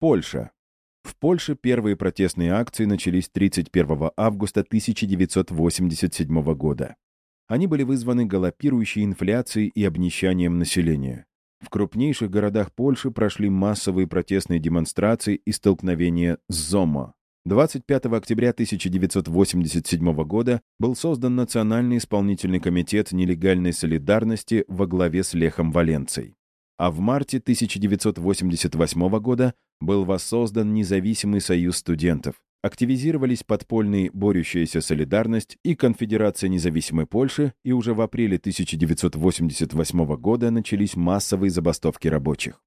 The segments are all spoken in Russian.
Польша. В Польше первые протестные акции начались 31 августа 1987 года. Они были вызваны галопирующей инфляцией и обнищанием населения. В крупнейших городах Польши прошли массовые протестные демонстрации и столкновения с ЗОМО. 25 октября 1987 года был создан Национальный исполнительный комитет нелегальной солидарности во главе с Лехом Валенцей. А в марте 1988 года был воссоздан Независимый союз студентов. Активизировались подпольные борющаяся солидарность и Конфедерация независимой Польши, и уже в апреле 1988 года начались массовые забастовки рабочих.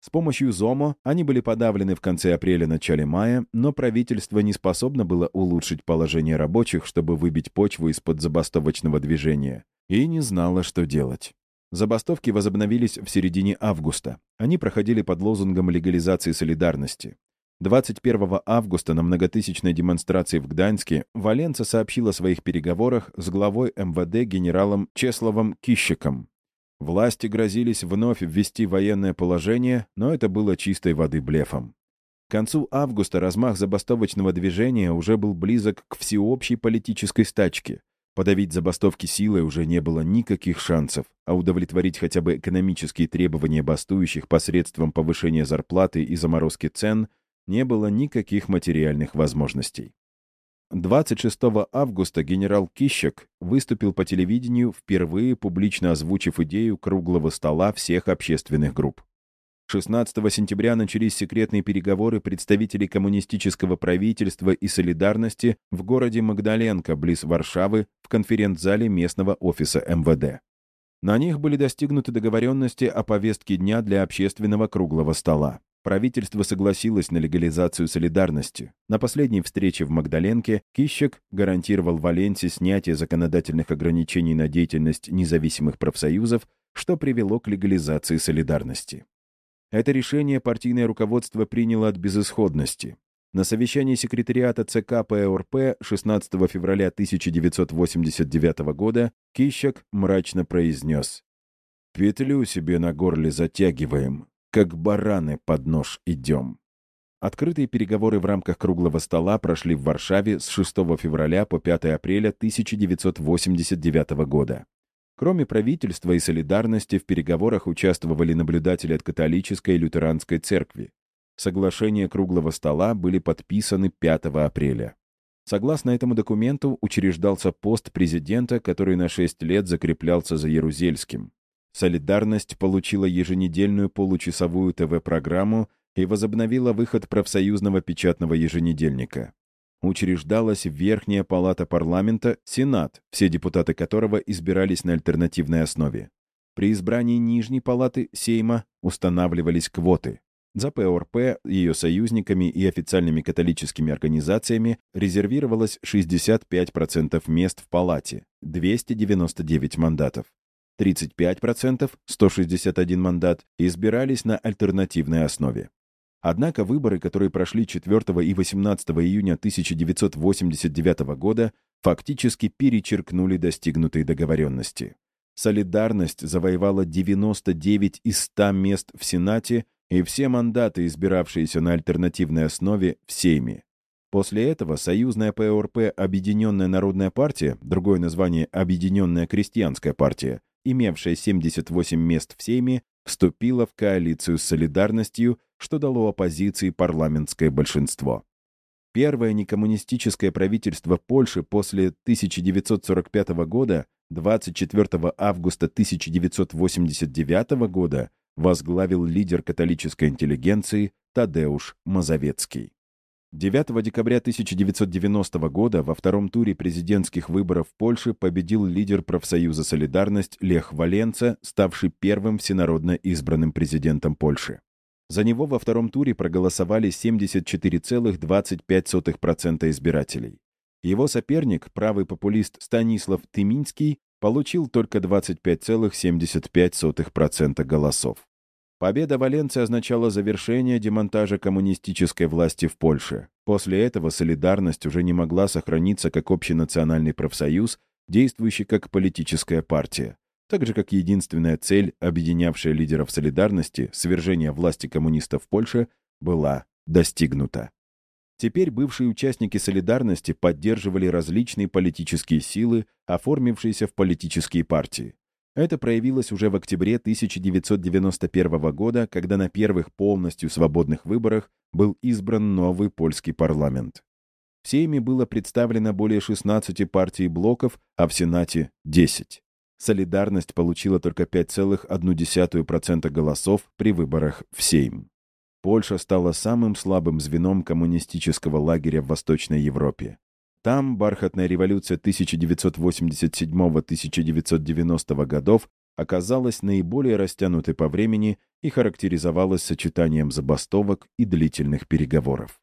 С помощью ЗОМО они были подавлены в конце апреля-начале мая, но правительство не способно было улучшить положение рабочих, чтобы выбить почву из-под забастовочного движения, и не знало, что делать. Забастовки возобновились в середине августа. Они проходили под лозунгом легализации солидарности. 21 августа на многотысячной демонстрации в Гданьске Валенца сообщил о своих переговорах с главой МВД генералом Чесловым Кищиком. Власти грозились вновь ввести военное положение, но это было чистой воды блефом. К концу августа размах забастовочного движения уже был близок к всеобщей политической стачке. Подавить забастовки силой уже не было никаких шансов, а удовлетворить хотя бы экономические требования бастующих посредством повышения зарплаты и заморозки цен не было никаких материальных возможностей. 26 августа генерал Кищек выступил по телевидению, впервые публично озвучив идею круглого стола всех общественных групп. 16 сентября начались секретные переговоры представителей коммунистического правительства и солидарности в городе Магдаленко, близ Варшавы, в конференц-зале местного офиса МВД. На них были достигнуты договоренности о повестке дня для общественного круглого стола. Правительство согласилось на легализацию солидарности. На последней встрече в Магдаленке Кищек гарантировал Валенте снятие законодательных ограничений на деятельность независимых профсоюзов, что привело к легализации солидарности. Это решение партийное руководство приняло от безысходности. На совещании секретариата ЦК ПРП 16 февраля 1989 года Кищек мрачно произнес «Петлю себе на горле затягиваем, как бараны под нож идем. Открытые переговоры в рамках круглого стола прошли в Варшаве с 6 февраля по 5 апреля 1989 года. Кроме правительства и солидарности, в переговорах участвовали наблюдатели от католической и лютеранской церкви. Соглашения круглого стола были подписаны 5 апреля. Согласно этому документу, учреждался пост президента, который на 6 лет закреплялся за Ярузельским. «Солидарность» получила еженедельную получасовую ТВ-программу и возобновила выход профсоюзного печатного еженедельника. Учреждалась Верхняя палата парламента, Сенат, все депутаты которого избирались на альтернативной основе. При избрании Нижней палаты Сейма устанавливались квоты. За ПОРП, ее союзниками и официальными католическими организациями резервировалось 65% мест в палате, 299 мандатов. 35%, 161 мандат, избирались на альтернативной основе. Однако выборы, которые прошли 4 и 18 июня 1989 года, фактически перечеркнули достигнутые договоренности. Солидарность завоевала 99 из 100 мест в Сенате и все мандаты, избиравшиеся на альтернативной основе, в Сейме. После этого союзная ПРП «Объединенная народная партия», другое название «Объединенная крестьянская партия», имевшая 78 мест в Сейме, вступила в коалицию с солидарностью, что дало оппозиции парламентское большинство. Первое некоммунистическое правительство Польши после 1945 года 24 августа 1989 года возглавил лидер католической интеллигенции Тадеуш Мазовецкий. 9 декабря 1990 года во втором туре президентских выборов в Польше победил лидер профсоюза «Солидарность» Лех Валенца, ставший первым всенародно избранным президентом Польши. За него во втором туре проголосовали 74,25% избирателей. Его соперник, правый популист Станислав Тыминский, получил только 25,75% голосов. Победа Валенции означала завершение демонтажа коммунистической власти в Польше. После этого солидарность уже не могла сохраниться как общенациональный профсоюз, действующий как политическая партия. Так же, как единственная цель, объединявшая лидеров солидарности, свержение власти коммунистов в Польше, была достигнуто. Теперь бывшие участники «Солидарности» поддерживали различные политические силы, оформившиеся в политические партии. Это проявилось уже в октябре 1991 года, когда на первых полностью свободных выборах был избран новый польский парламент. В Сейме было представлено более 16 партий блоков, а в Сенате — 10. «Солидарность» получила только 5,1% голосов при выборах в Сейм. Польша стала самым слабым звеном коммунистического лагеря в Восточной Европе. Там бархатная революция 1987-1990 годов оказалась наиболее растянутой по времени и характеризовалась сочетанием забастовок и длительных переговоров.